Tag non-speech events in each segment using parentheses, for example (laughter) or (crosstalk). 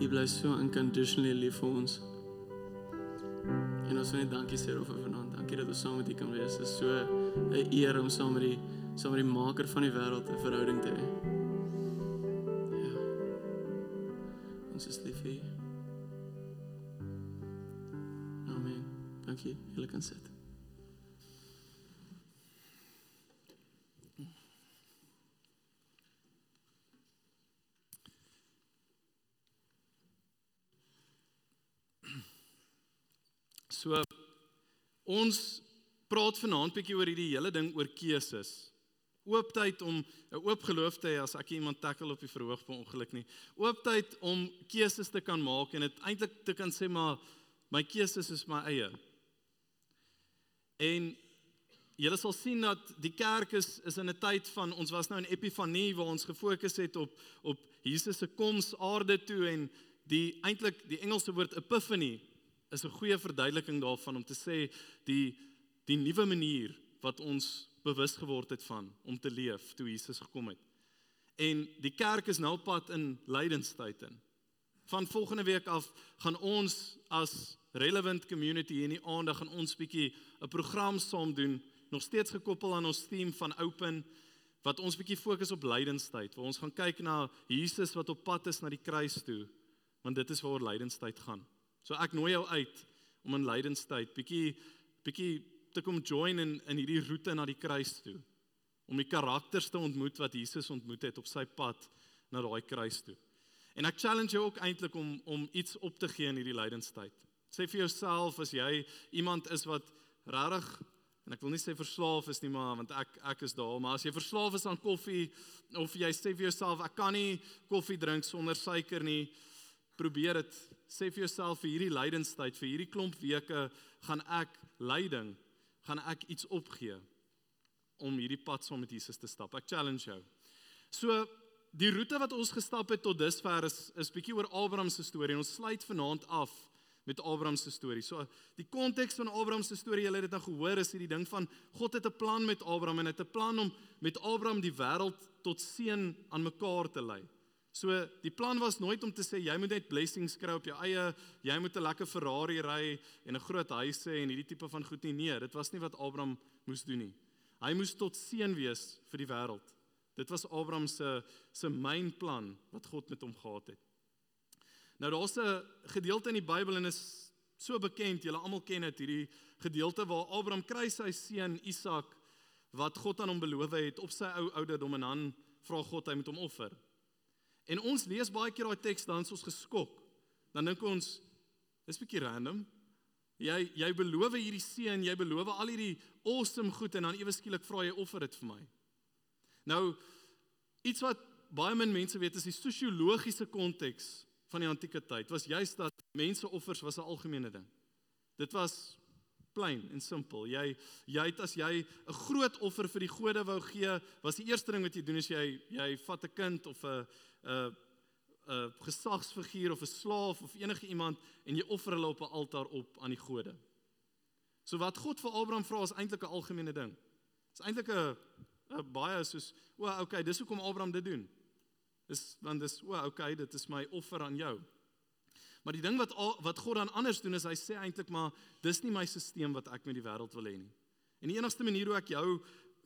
U bly so unconditionally lief vir ons. En ons wil net dankie sê oor vanaand. Dankie dat ons saam met U kan wees. Dit is so 'n eer om saam met die saam met die maker van die wêreld 'n verhouding te hê. Ja. Ons is lief vir U. Amen. Dankie. Julle kan sit. So ons praat vanaand bietjie oor hierdie hele ding oor keuses. Oop tyd om 'n oop geloof te hê as ek iemand tackle op die verhoog per ongeluk nie. Oop tyd om keuses te kan maak en dit eintlik te kan sê maar my keuses is my eie. En julle sal sien dat die kerk is is in 'n tyd van ons was nou in epifanie waar ons gefokus het op op Jesus se koms aarde toe en die eintlik die Engelse woord epiphany is 'n goeie verduideliking daarvan om te sê die die nuwe manier wat ons bewus geword het van om te leef toe Jesus gekom het. En die kerk is nou pad in lydenstyd in. Van volgende week af gaan ons as relevant community in die aand gaan ons bietjie 'n program saam doen, nog steeds gekoppel aan ons theme van open wat ons bietjie fokus op lydenstyd, waar ons gaan kyk na Jesus wat op pad is na die kruis toe, want dit is waar lydenstyd gaan. So ek nooi jou uit om in lydenstyd bietjie bietjie te kom join in in hierdie roete na die kruis toe om die karakters te ontmoet wat Jesus ontmoet het op sy pad na daai kruis toe. En ek challenge jou ook eintlik om om iets op te gee in hierdie lydenstyd. Sê vir jouself as jy iemand is wat regtig en ek wil nie sê verslaaf is nie maar want ek ek is daar maar as jy verslaaf is aan koffie of jy sê vir jouself ek kan nie koffie drink sonder suiker nie probeer dit sê vir jouself vir hierdie lydenstyd vir hierdie klomp weke gaan ek lyding gaan ek iets opgee om hierdie pad saam met Jesus te stap ek challenge jou so die roete wat ons gestap het tot dusver is is bietjie oor Abraham se storie en ons sluit vanaand af met Abraham se storie. So die konteks van Abraham se storie, julle het dit nou gehoor, is hierdie ding van God het 'n plan met Abraham en hy het 'n plan om met Abraham die wêreld tot seën aan mekaar te lei. So die plan was nooit om te sê jy moet net blessings kry op jou eie, jy moet 'n lekker Ferrari ry en 'n groot huis hê en hierdie tipe van goed nie. Nee, dit was nie wat Abraham moes doen nie. Hy moes tot seën wees vir die wêreld. Dit was Abraham se se main plan wat God met hom gehad het. Nou daar's 'n gedeelte in die Bybel en is so bekend, julle almal ken dit, hierdie gedeelte waar Abraham kry sy seun Isak wat God aan hom beloof het op sy ou ouderdom en dan vra God hy moet hom offer. En ons lees baie keer daai teks dan ons geskok. Dan dink ons dis bietjie random. Jy jy beloof hierdie seën, jy beloof al hierdie awesome goed en dan ewe skielik vra jy offer dit vir my. Nou iets wat baie min mense weet is die sosiologiese konteks van die antieke tyd was juist dat mense offers was 'n algemene ding. Dit was plain en simpel. Jy jy het as jy 'n groot offer vir die gode wou gee, was die eerste ding wat jy doen is jy jy vat 'n kind of 'n 'n 'n gesagsfiguur of 'n slaaf of enige iemand en jy offer hulle op 'n altaar op aan die gode. So wat God vir Abraham vra is eintlik 'n algemene ding. Dit is eintlik 'n baie soos, o, okay, dis hoekom Abraham dit doen. Dis want dis o, okay, dit is my offer aan jou. Maar die ding wat wat God dan anders doen is hy sê eintlik maar dis nie my stelsel wat ek met die wêreld wil hê nie. En die enigste manier hoe ek jou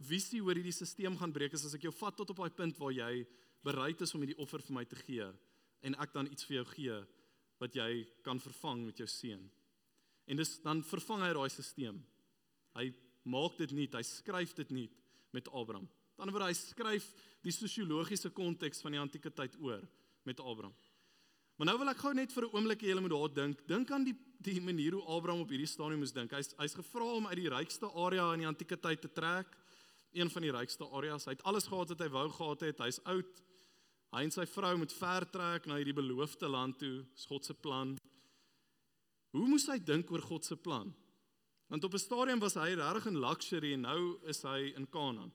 visie oor hierdie stelsel gaan breek is as ek jou vat tot op daai punt waar jy bereid is om hierdie offer vir my te gee en ek dan iets vir jou gee wat jy kan vervang met jou seun. En dis dan vervang hy daai stelsel. Hy maak dit nie, hy skryf dit nie met Abraham. Dan word hy skryf die sosiologiese konteks van die antieke tyd oor met Abraham. Maar nou wil ek gou net vir 'n oomblik hê julle moet daar dink. Dink aan die die manier hoe Abraham op hierdie stadium moes dink. Hy's hy's gevra om uit die rykste area in die antieke tyd te trek, een van die rykste areas. Hy het alles gehad wat hy wou gehad het. Hy's oud. Hy en sy vrou moet ver trek na hierdie beloofde land toe, God se plan. Hoe moes hy dink oor God se plan? Want op 'n stadium was hy regtig in luxury en nou is hy in Kanaan.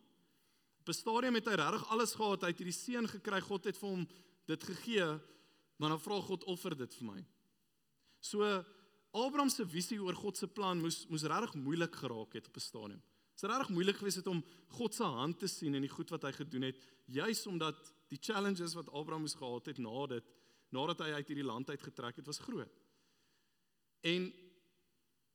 Op 'n stadium het hy regtig alles gehad, hy het hierdie seën gekry, God het vir hom dit gegee, maar dan vra God offer dit vir my. So Abraham se visie oor God se plan moes moes regtig moeilik geraak het op 'n stadium. Dit is regtig moeilik geweest het om God se hand te sien in die goed wat hy gedoen het, juis omdat die challenges wat Abraham moes gehad het na dit nadat hy uit hierdie land uitgetrek het was groot. En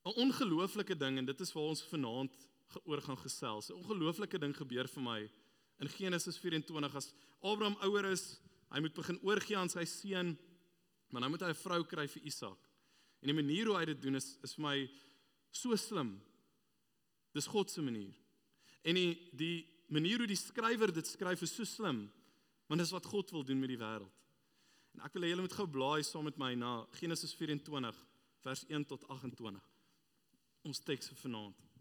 'n ongelooflike ding en dit is waar ons vanaand oor gaan gesels. 'n Ongelooflike ding gebeur vir my in Genesis 24 as Abraham ouer is, hy moet begin oorgee aan sy seun, maar nou moet hy 'n vrou kry vir Isak. En die manier hoe hy dit doen is is vir my so slim. Dis God se manier. En die die manier hoe die skrywer dit skryf is so slim, want dis wat God wil doen met die wêreld. En ek wil hê julle moet gou blaai saam met my na Genesis 24 vers 1 tot 28. Ons teks vir vanaand.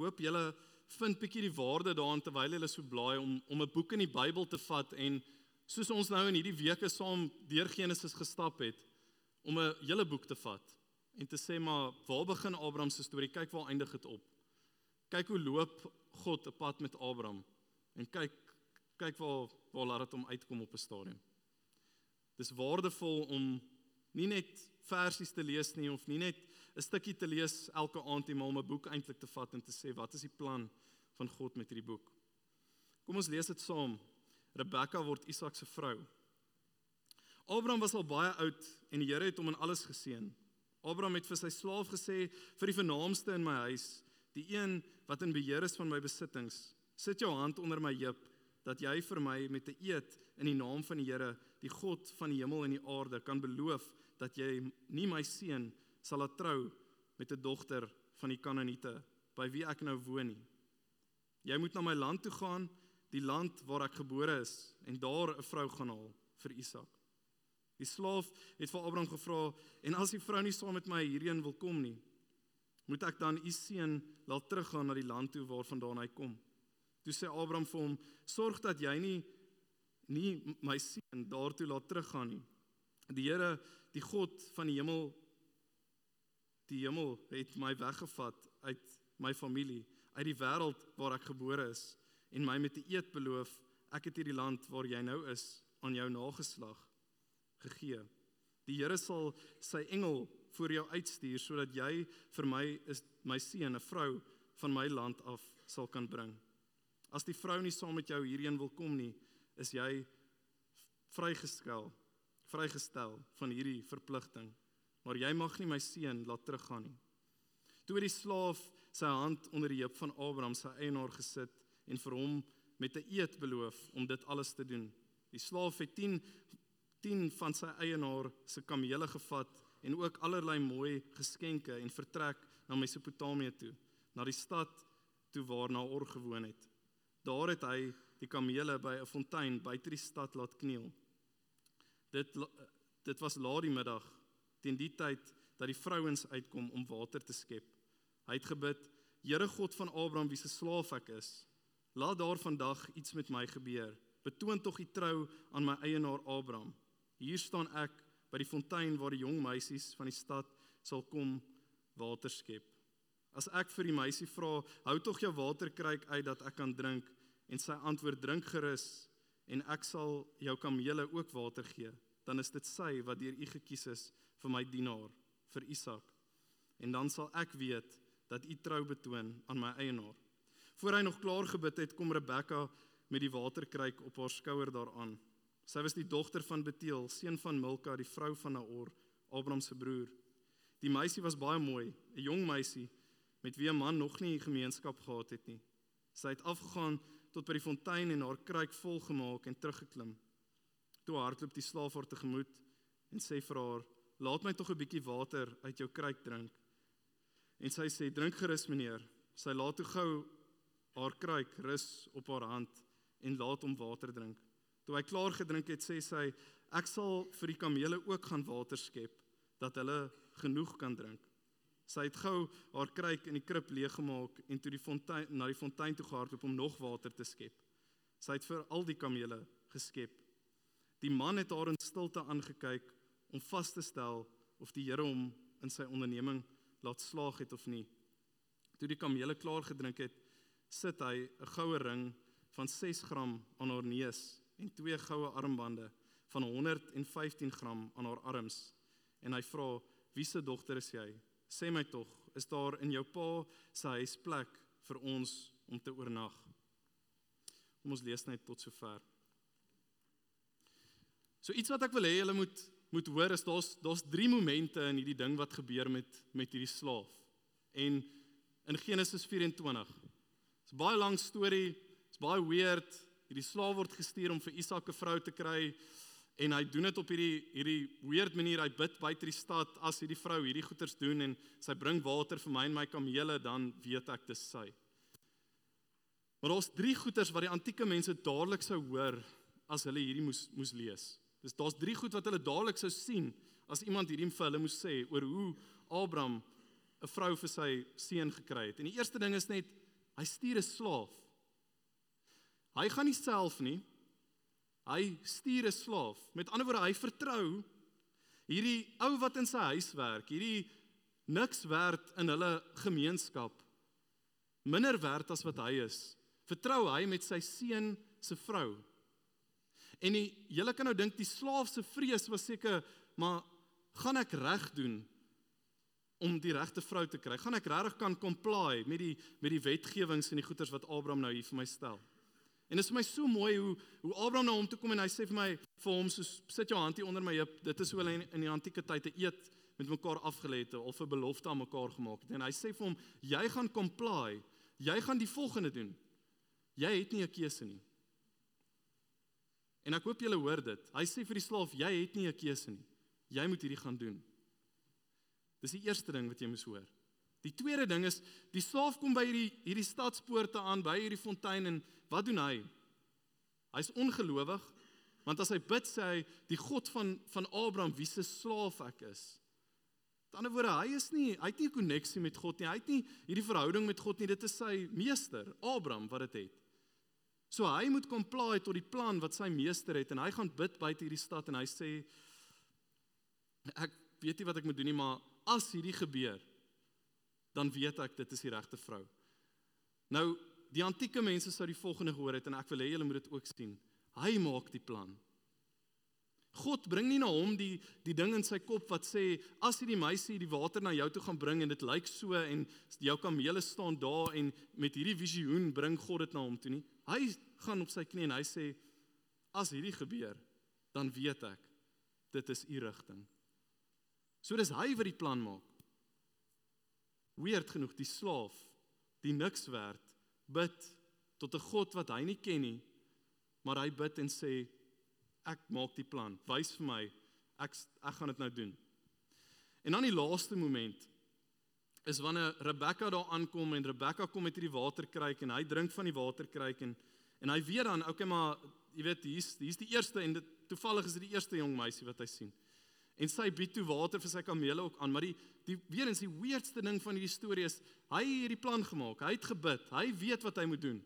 Hoop julle vind bietjie die waarde daarin terwyl julle so blaai om om 'n boek in die Bybel te vat en soos ons nou in hierdie weke saam deur Genesis gestap het om 'n hele boek te vat en te sê maar waar begin Abraham se storie? Kyk waar eindig dit op. Kyk hoe loop God 'n pad met Abraham en kyk kyk waar waar laat dit hom uitkom op 'n stadium. Dis waardevol om nie net versies te lees nie of nie net 'n stukkie te lees elke aand nie, maar 'n boek eintlik te vat en te sê wat is die plan van God met hierdie boek. Kom ons lees dit saam. Rebekka word Isak se vrou. Abraham was al baie oud en die Here het hom in alles geseën. Abraham het vir sy slaaf gesê vir die vernaamste in my huis, die een wat in beheer is van my besittings, sit jou hand onder my heup dat jy vir my met 'n eed in die naam van die Here, die God van die hemel en die aarde, kan beloof dat jy nie my seun sal laat trou met 'n dogter van die Kanaaniete by wie ek nou woon nie. Jy moet na my land toe gaan, die land waar ek gebore is, en daar 'n vrou gaan haal vir Isak. Die slaaf het vir Abraham gevra, "En as die vrou nie saam met my hierheen wil kom nie, moet ek dan u seun laat teruggaan na die land toe waarvandaan hy kom?" Toe sê Abraham vir hom, "Sorg dat jy nie nie my seun daartoe laat teruggaan nie. Die Here, die God van die hemel die hemel het my weggevat uit my familie, uit die wêreld waar ek gebore is en my met 'n eed beloof, ek het hierdie land waar jy nou is aan jou nageslag gegee. Die Here sal sy engel voor jou uitstuur sodat jy vir my is my seun 'n vrou van my land af sal kan bring. As die vrou nie saam met jou hierheen wil kom nie, is jy vrygestel, vrygestel van hierdie verpligting maar jy mag nie my seun laat teruggaan nie. Toe het die slaaf sy hand onder die heup van Abraham sy eienaar gesit en vir hom met 'n eed beloof om dit alles te doen. Die slaaf het 10 10 van sy eienaar se kamele gevat en ook allerlei mooi geskenke en vertrek na Mesopotamië toe, na die stad toe waar Naor gewoon het. Daar het hy die kamele by 'n fontein buite die stad laat kniel. Dit dit was laat die middag teen die tyd dat die vrouens uitkom om water te skep. Hy het gebid: Here God van Abraham, wie se slaaf ek is, laat daar vandag iets met my gebeur. Betoon tog u trou aan my eienaar Abraham. Hier staan ek by die fontein waar die jong meisies van die stad sal kom water skep. As ek vir die meisie vra, hou tog jou waterkruik uit dat ek kan drink en sy antwoord drink gerus en ek sal jou kamele ook water gee, dan is dit sy wat deur u gekies is vir my dienaar, vir Isak. En dan sal ek weet dat u trou betoon aan my eienaar. Voor hy nog klaar gebid het, kom Rebekka met die waterkruik op haar skouer daaraan. Sy was die dogter van Beteel, seun van Milka, die vrou van Naor, Abraham se broer. Die meisie was baie mooi, 'n jong meisie met wie 'n man nog nie gemeenskap gehad het nie. Sy het afgegaan tot by die fontein en haar kruik vol gemaak en teruggeklim. Toe hardloop die slaaf haar tegemoet en sê vir haar: laat my tog 'n bietjie water uit jou kruik drink. En sy sê, drink gerus meneer. Sy laat toe gou haar kruik rus op haar hand en laat hom water drink. Toe hy klaar gedrink het, sê sy, ek sal vir die kamele ook gaan water skep dat hulle genoeg kan drink. Sy het gou haar kruik in die krib leeggemaak en toe die fontein na die fontein toe gehardloop om nog water te skep. Sy het vir al die kamele geskep. Die man het haar in stilte aangekyk om vas te stel of die Here hom in sy onderneming laat slaag het of nie. Toe die kamele klaar gedrink het, sit hy 'n goue ring van 6 gram aan haar neus en twee goue armbande van 115 gram aan haar arms. En hy vra: "Wie se dogter is jy? Sê my tog, is daar in jou pa se huis plek vir ons om te oornag?" Kom ons lees net tot sover. So iets wat ek wil hê julle moet moet hoor is daar's daar's drie momente in hierdie ding wat gebeur met met hierdie slaaf. En in Genesis 24. Dit's 'n baie lang storie. Dit's baie weird. Hierdie slaaf word gestuur om vir Isak 'n vrou te kry en hy doen dit op hierdie hierdie weird manier. Hy bid buite die stad as hierdie vrou hierdie goeters doen en sy bring water vir my en my kamele, dan weet ek dis sy. Maar daar's drie goeters wat die antieke mense dadelik sou hoor as hulle hierdie moes moes lees. Dis daar's drie goed wat hulle dadelik sou sien as iemand hierdie vir hulle moes sê oor hoe Abraham 'n vrou vir sy seun gekry het. En die eerste ding is net hy stuur 'n slaaf. Hy gaan nie self nie. Hy stuur 'n slaaf. Met ander woorde, hy vertrou hierdie ou wat in sy huis werk, hierdie niks werd in hulle gemeenskap. Minder werd as wat hy is. Vertrou hy met sy seun se vrou. En die julle kan nou dink die slaaf se vrees was seker, maar gaan ek reg doen om die regte vrou te kry? Gaan ek regtig kan comply met die met die wetgewings en die goeders wat Abraham nou hier vir my stel? En dit is vir my so mooi hoe hoe Abraham na nou hom toe kom en hy sê vir my vir hom so sit jou hand hier onder my heup. Dit is hoe hulle in, in die antieke tyd te eet met mekaar afgelê het of 'n belofte aan mekaar gemaak het. En hy sê vir hom, jy gaan comply. Jy gaan die volgende doen. Jy het nie 'n keuse nie. En ek hoop julle hoor dit. Hy sê vir die slaaf, jy het nie 'n keuse nie. Jy moet hierdie gaan doen. Dis die eerste ding wat jy moet hoor. Die tweede ding is die slaaf kom by hierdie hierdie stadspoorte aan by hierdie fontein en wat doen hy? Hy's ongelowig want as hy bid sê hy die God van van Abraham wie se slaaf ek is. Aan die ander woorde hy is nie hy het nie 'n koneksie met God nie. Hy het nie hierdie verhouding met God nie. Dit is sy meester Abraham wat dit het. So hy moet comply tot die plan wat sy meester het en hy gaan bid buite hierdie stad en hy sê ek weet nie wat ek moet doen nie maar as hierdie gebeur, dan weet ek dit is die regte vrou. Nou, die antieke mense sou die volgende gehoor het en ek wil hê julle moet dit ook sien. Hy maak die plan. God bring nie na hom die die ding in sy kop wat sê as hierdie meisie die water na jou toe gaan bring en dit lyk so en jou kamele staan daar en met hierdie visioen bring God dit na hom toe nie. Hy gaan op sy knie en hy sê as hierdie gebeur dan weet ek dit is u rigting. So dis hy wat die plan maak. Weerd genoeg die slaaf, die niks werd, bid tot 'n God wat hy nie ken nie, maar hy bid en sê ek maak die plan. Wys vir my. Ek ek gaan dit nou doen. En dan die laaste moment is wanneer Rebekka daar aankom en Rebekka kom met hierdie waterkruik en hy drink van die waterkruik en en hy weet dan, okay maar jy weet hier's hier's die eerste en dit toevallig is dit die eerste jong meisie wat hy sien en sy bied toe water vir sy kamele ook aan, maar die die weer eens die weirdste ding van hierdie storie is hy het hierdie plan gemaak. Hy het gebid. Hy weet wat hy moet doen.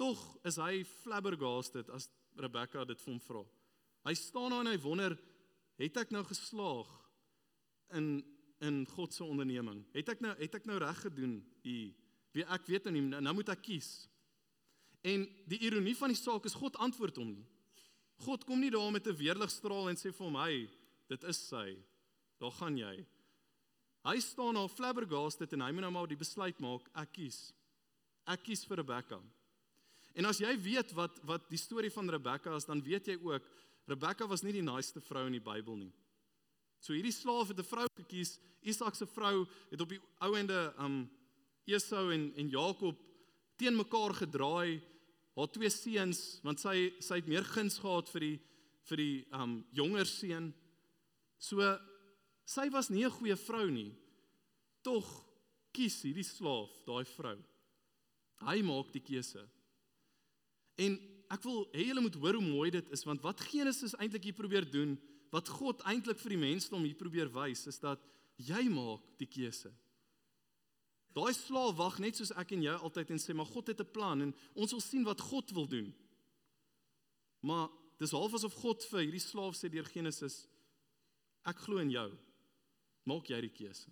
Tog is hy flabbergasted as Rebecca dit vir hom vra. Hy staan daar en hy wonder, het ek nou geslaag in in God se onderneming? Het ek nou het ek nou reg gedoen hier? Wie ek weet nou nie, nou moet ek kies. En die ironie van die saak is God antwoord hom nie. God kom nie daar met 'n weerligstraal en sê vir hom, "Hy, dit is sy. Daar gaan jy. Hy staan daar flabbergasted en hy moet nou maar die besluit maak, ek kies. Ek kies vir Rebekka. En as jy weet wat wat die storie van Rebekka is, dan weet jy ook Rebekka was nie die naaste vrou in die Bybel nie. So hierdie slaaf het 'n vrou gekies, Isak se vrou het op die ou ende um Esau en en Jakob teen mekaar gedraai, haar twee seuns, want sy sy het meer guns gehad vir die vir die um jonger seun So sy was nie 'n goeie vrou nie. Tog kies hierdie slaaf daai vrou. Hy maak die keuse. En ek wil hê julle moet hoor hoe mooi dit is want wat Genesis eintlik hier probeer doen, wat God eintlik vir die mensdom hier probeer wys, is dat jy maak die keuse. Daai slaaf wag net soos ek en jy altyd en sê maar God het 'n plan en ons wil sien wat God wil doen. Maar dis half asof God vir hierdie slaaf sê deur Genesis Ek glo in jou. Maak jy die keuse.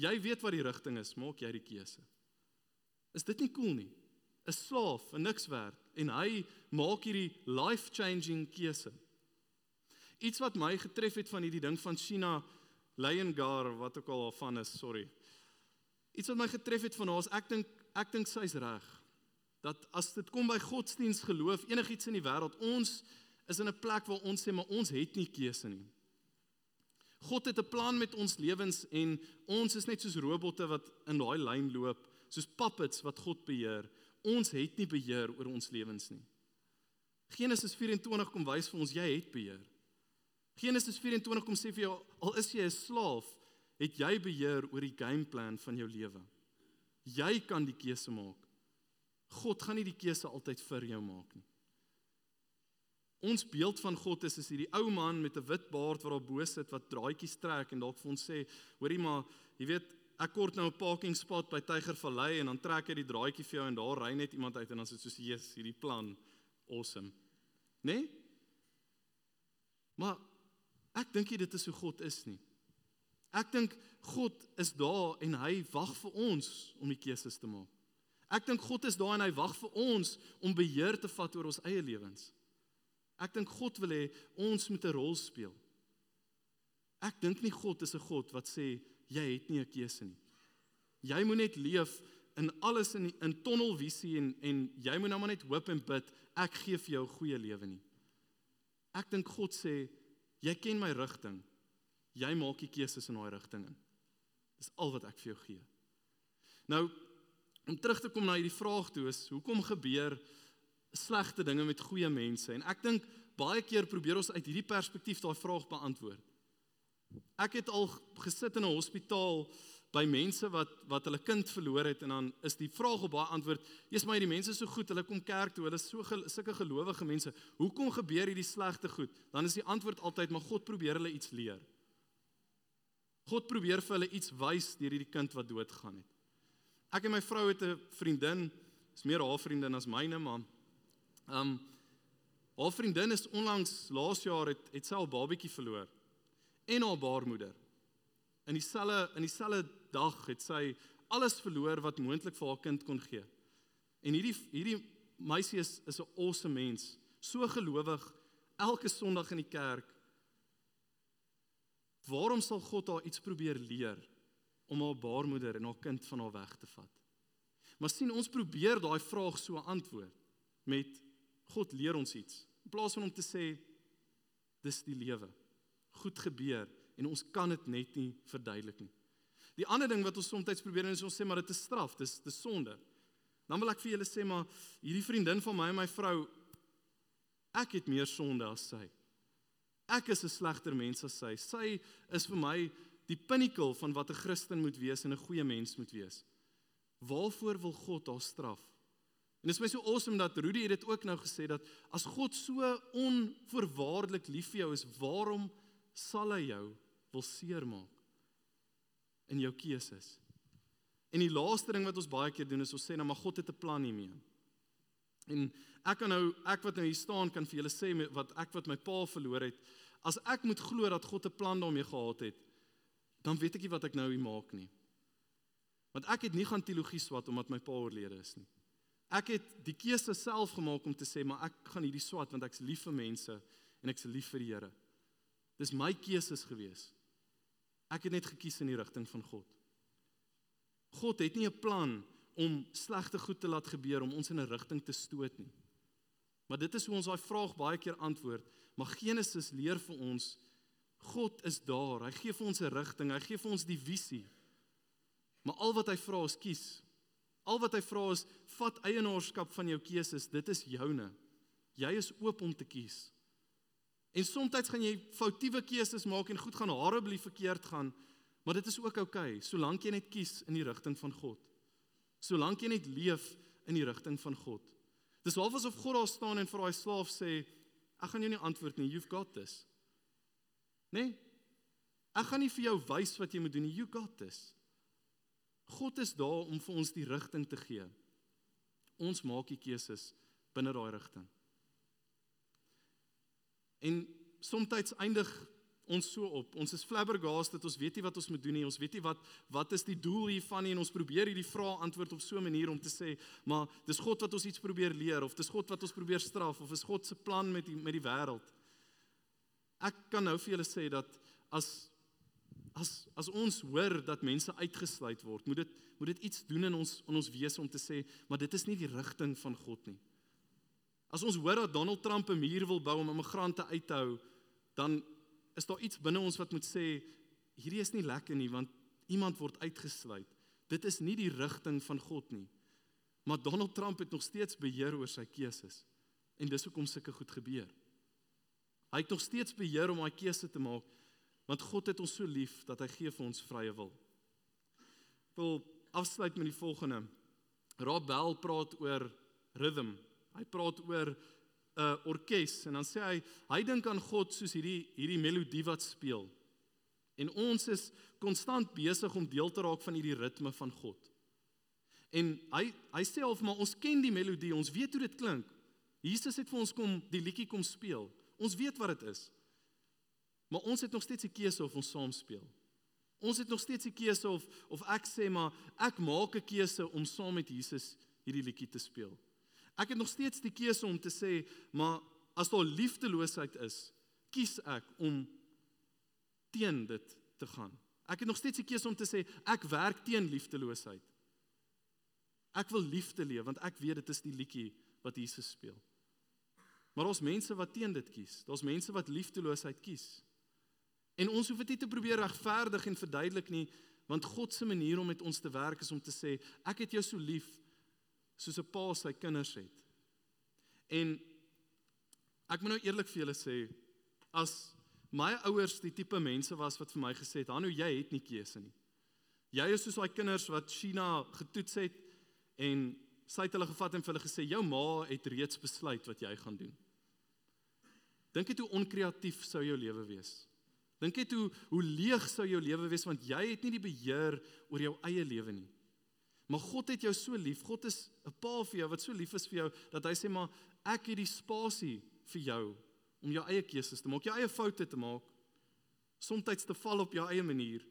Jy weet wat die rigting is, maak jy die keuse. Is dit nie cool nie? 'n slaaf, 'n niks werd en hy maak hierdie life-changing keuse. Iets wat my getref het van hierdie ding van China Leyengar wat ook al van is, sorry. Iets wat my getref het van haar is ek dink ek dink sy's reg. Dat as dit kom by godsdiens geloof, enigiets in die wêreld, ons is in 'n plek waar ons sê maar ons het nie keuse nie. God het 'n plan met ons lewens en ons is net soos robotte wat in daai lyn loop, soos puppets wat God beheer. Ons het nie beheer oor ons lewens nie. Genesis 24 kom wys vir ons jy het beheer. Genesis 24 kom sê vir jou al is jy 'n slaaf, het jy beheer oor die gameplan van jou lewe. Jy kan die keuse maak. God gaan nie die keuse altyd vir jou maak nie. Ons beeld van God is is hierdie ou man met 'n wit baard wat daar bo sit wat draadjies trek en dalk vir ons sê, hoorie maar, jy weet, ek kort nou 'n parking spot by Tygervallei en dan trek hy die draadjie vir jou en daar ry net iemand uit en dan is dit soos Jesus, hierdie plan awesome. Né? Nee? Maar ek dink nie dit is hoe God is nie. Ek dink God is daar en hy wag vir ons om die keuses te maak. Ek dink God is daar en hy wag vir ons om beheer te vat oor ons eie lewens. Ek dink God wil hê ons moet 'n rol speel. Ek dink nie God is 'n God wat sê jy het nie 'n keuse nie. Jy moet net leef in alles in in tonnelvisie en en jy moet nou maar net hoop en bid ek gee vir jou 'n goeie lewe nie. Ek dink God sê jy ken my rigting. Jy maak die keuses in daai rigting in. Dis al wat ek vir jou gee. Nou om terug te kom na hierdie vraag toe is hoekom gebeur slegte dinge met goeie mense en ek dink baie keer probeer ons uit hierdie perspektief daai vraag beantwoord. Ek het al gesit in 'n hospitaal by mense wat wat hulle kind verloor het en dan is die vraag op baie antwoord, "Jesus, maar hierdie mense is so goed, hulle kom kerk toe, hulle is so sulke gelowige mense. Hoekom gebeur hierdie slegte goed?" Dan is die antwoord altyd, "Maar God probeer hulle iets leer." God probeer vir hulle iets wys deur hierdie kind wat doodgaan het. Ek en my vrou het 'n vriendin, is meer haar vriendin as myne, maar Um haar vriendin is onlangs laas jaar het het sy al babatjie verloor en haar baarmoeder. In dieselfde in dieselfde dag het sy alles verloor wat moontlik vir haar kind kon gee. En hierdie hierdie meisie is is 'n awesome mens, so gelowig, elke Sondag in die kerk. Waarom sal God haar iets probeer leer om haar baarmoeder en haar kind van haar weg te vat? Maar sien ons probeer daai vraag so antwoord met God leer ons iets. In plaas van om te sê dis die lewe. Goed gebeur en ons kan dit net nie verduidelik nie. Die ander ding wat ons soms probeer doen is ons sê maar dit is straf, dis dis sonde. Dan wil ek vir julle sê maar hierdie vriendin van my en my vrou ek het meer sonde as sy. Ek is 'n slegter mens as sy. Sy is vir my die pinnacle van wat 'n Christen moet wees en 'n goeie mens moet wees. Waarvoor wil God haar straf? En dit is my so awesome dat Rudy het dit ook nou gesê dat as God so onvoorwaardelik lief vir jou is, waarom sal hy jou wil seermaak in jou keuses? En die laaste ding wat ons baie keer doen is ons sê nou maar God het 'n plan hiermee. En ek kan nou ek wat nou hier staan kan vir julle sê wat ek wat my pa verloor het, as ek moet glo dat God 'n plan daarmee gehad het, dan weet ek nie wat ek nou hier maak nie. Want ek het nie gaan teologie swat omdat my pa oorlede is nie. Ek het die keuse self gemaak om te sê maar ek gaan hierdie swat want ek's lief vir mense en ek's lief vir die Here. Dis my keuses gewees. Ek het net gekies in die rigting van God. God het nie 'n plan om slegte goed te laat gebeur om ons in 'n rigting te stoot nie. Maar dit is hoe ons daai vraag baie keer antwoord. Maar Genesis leer vir ons God is daar. Hy gee vir ons 'n rigting. Hy gee vir ons die visie. Maar al wat hy vra is kies. Al wat hy vra is vat eienaarskap van jou keuses. Dit is joune. Jy is oop om te kies. En soms gaan jy foutiewe keuses maak en goed gaan horribly verkeerd gaan, maar dit is ook oukei, okay, solank jy net kies in die rigting van God. Solank jy net leef in die rigting van God. Dis half asof God daar staan en vir daai slaaf sê, ek gaan jou nie antwoord nie, you've got this. Nee. Ek gaan nie vir jou wys wat jy moet doen nie, you got this. God is daar om vir ons die rigting te gee. Ons maak die keuses binne daai rigting. En soms eindig ons so op. Ons is flabbergasted, ons weet nie wat ons moet doen nie. Ons weet nie wat wat is die doel hiervan nie en ons probeer hierdie vrae antwoord op so 'n manier om te sê, maar dis God wat ons iets probeer leer of dis God wat ons probeer straf of is God se plan met die met die wêreld. Ek kan nou vir julle sê dat as as as ons hoor dat mense uitgesluit word, moet dit moet dit iets doen in ons in ons wese om te sê, maar dit is nie die rigting van God nie. As ons hoor dat Donald Trump 'n muur wil bou om immigrante uit te hou, dan is daar iets binne ons wat moet sê hierdie is nie lekker nie want iemand word uitgesluit. Dit is nie die rigting van God nie. Maar Donald Trump het nog steeds beheer oor sy keuses. En dis hoekom sulke goed gebeur. Hy het nog steeds beheer om daai keuse te maak want God het ons so lief dat hy gee vir ons vrye wil. Ek wil afsluit met die volgende. Rob Bell praat oor rhythm. Hy praat oor 'n uh, orkes en dan sê hy hy dink aan God soos hierdie hierdie melodie wat speel. En ons is konstant besig om deel te raak van hierdie ritme van God. En hy hy sê of maar ons ken die melodie, ons weet hoe dit klink. Jesus het vir ons kom die liedjie kom speel. Ons weet wat dit is. Maar ons het nog steeds 'n keuse of ons saam speel. Ons het nog steeds 'n keuse of of ek sê maar ek maak 'n keuse om saam met Jesus hierdie liedjie te speel. Ek het nog steeds die keuse om te sê, maar as daar liefdeloosheid is, kies ek om teen dit te gaan. Ek het nog steeds die keuse om te sê ek werk teen liefdeloosheid. Ek wil liefde leef want ek weet dit is die liedjie wat Jesus speel. Maar ons mense wat teen dit kies, daar's mense wat liefdeloosheid kies. En ons hoef dit nie te probeer regverdig en verduidelik nie, want God se manier om met ons te werk is om te sê ek het jou so lief soos 'n pa sy kinders het. En ek moet nou eerlik vir julle sê as my ouers die tipe mense was wat vir my gesê het, "Hanu, jy het nie keuse nie. Jy is soos daai kinders wat China getoets het en sy het hulle gevat en vir hulle gesê, "Jou ma het reeds besluit wat jy gaan doen." Dink jy hoe onkreatief sou jou lewe wees? Dink jy hoe hoe leeg sou jou lewe wees want jy het nie die beheer oor jou eie lewe nie. Maar God het jou so lief. God is 'n pa vir jou wat so lief is vir jou dat hy sê maar ek het die spasie vir jou om jou eie keuses te maak, jou eie foute te maak. Somstyds te val op jou eie manier.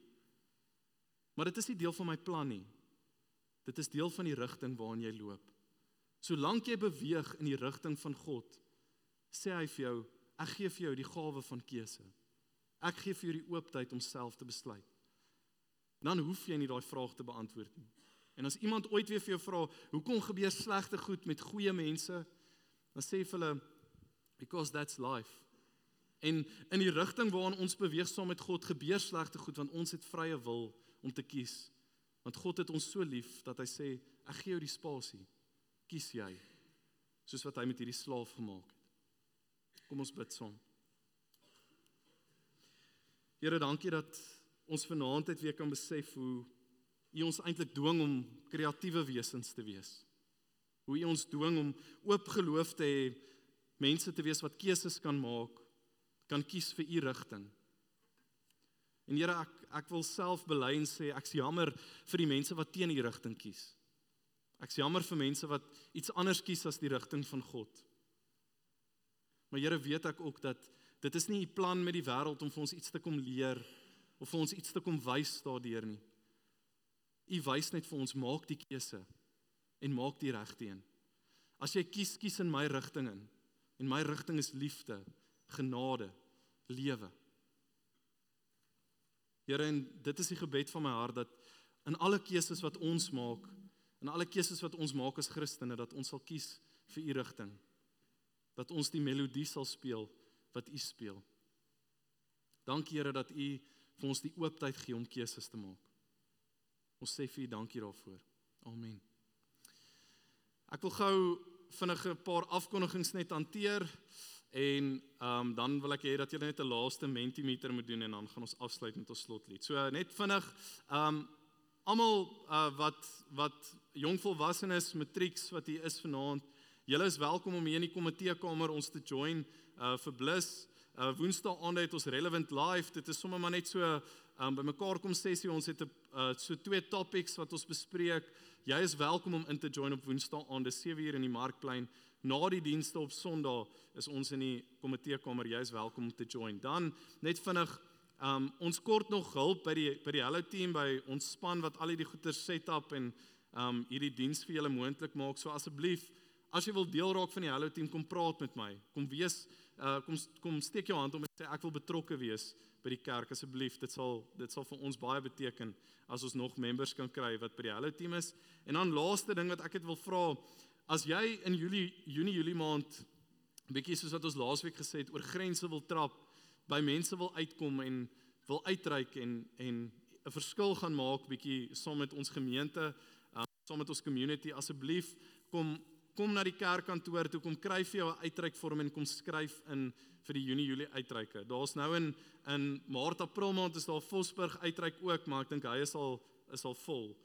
Maar dit is nie deel van my plan nie. Dit is deel van die rigting waarin jy loop. Solank jy beweeg in die rigting van God, sê hy vir jou, ek gee vir jou die gawe van keuse. Ek gee vir jou die ooptyd om self te besluit. Dan hoef jy nie daai vraag te beantwoord nie. En as iemand ooit weer vir jou vra, hoekom gebeur slegte goed met goeie mense? Dan sê vir hulle because that's life. En in die rigting waarna ons beweeg saam met God, gebeur slegte goed want ons het vrye wil om te kies. Want God het ons so lief dat hy sê, ek gee jou die spasie. Kies jy. Soos wat hy met hierdie slaaf gemaak het. Kom ons bid saam. Here, dankie dat ons vanaand net weer kan besef hoe U ons eintlik dwing om kreatiewe wesens te wees. Hoe U ons dwing om oop geloof te hê, mense te wees wat keuses kan maak, kan kies vir U rigting. En Here, ek ek wil self bely en sê ek's jammer vir die mense wat teen U rigting kies. Ek's jammer vir mense wat iets anders kies as die rigting van God. Maar Here, weet ek ook dat dit is nie U plan met die wêreld om vir ons iets te kom leer of vir ons iets te kom wys daardeur nie. U wys net vir ons maak die keuse en maak die regte een. As jy kies kies in my rigting in en my rigting is liefde, genade, lewe. Here en dit is die gebed van my hart dat in alle keuses wat ons maak, in alle keuses wat ons maak as Christene dat ons sal kies vir u rigting. Dat ons die melodie sal speel wat u speel. Dankie Here dat u vir ons die ooptyd gee om keuses te maak. Ons sê vir U dankie daarvoor. Amen. Ek wil gou vinnig 'n paar afkondigings net hanteer en ehm um, dan wil ek hê dat julle net 'n laaste mentimeter moet doen en dan gaan ons afsluit met ons slotlied. So net vinnig ehm um, almal uh, wat wat jong volwassenes matrieks wat hier is vanaand, julle is welkom om hier in die komiteekamer ons te join uh, vir Bliss. Uh, Woensdae aand het ons relevant live. Dit is sommer maar net so um, by mekaar kom sessie. Ons het 'n uh, so twee topics wat ons bespreek. Jy is welkom om in te join op Woensdae aand, dis 7uur in die Markplein. Na die dienste op Sondag is ons in die komiteekamer. Jy is welkom om te join. Dan net vinnig Um ons kort nog hulp by die by die Hello team by ons span wat al hierdie goeder set up en um hierdie diens vir julle moontlik maak. So asseblief, as jy wil deel raak van die Hello team, kom praat met my. Kom wees uh kom kom steek jou hand om en sê ek wil betrokke wees by die kerk asseblief. Dit sal dit sal vir ons baie beteken as ons nog members kan kry wat by die Hello team is. En dan laaste ding wat ek het wil vra, as jy in Julie Junie Julie maand bietjie soos wat ons laasweek gesê het oor grense wil trap, by mense wil uitkom en wil uitreik en en 'n verskil gaan maak bietjie saam met ons gemeente, um, saam met ons community asseblief kom kom na die kerkkantoor toe kom kry vir jou 'n uitreikvorm en kom skryf in vir die Junie Julie uitreike. Daar's nou in in Maart April maand is daar Vosburg uitreik ook, maar ek dink hy is al is al vol.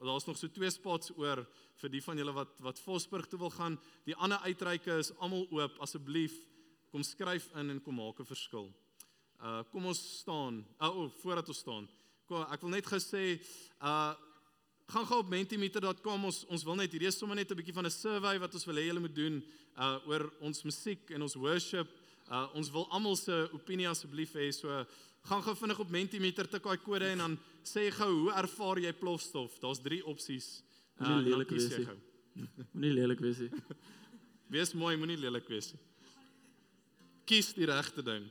Daar's nog so twee spots oor vir die van julle wat wat Vosburg toe wil gaan. Die ander uitreike is almal oop. Asseblief kom skryf in en kom maak 'n verskil. Uh kom ons staan. Uh, o, oh, voordat ons staan. Kom ek wil net gesê uh gaan gou op mentimeter.com ons ons wil net hierdie is sommer net 'n bietjie van 'n survey wat ons wil hê julle moet doen uh oor ons musiek en ons worship. Uh ons wil almal se opinie asseblief hê. So gaan gou vinnig op Mentimeter tik daai kode en dan sê gou hoe ervaar jy plofstof? Daar's 3 opsies. Uh, moenie lelik (laughs) wees nie. Moenie lelik wees nie. Wees mooi, moenie lelik wees nie. Kies die regte ding.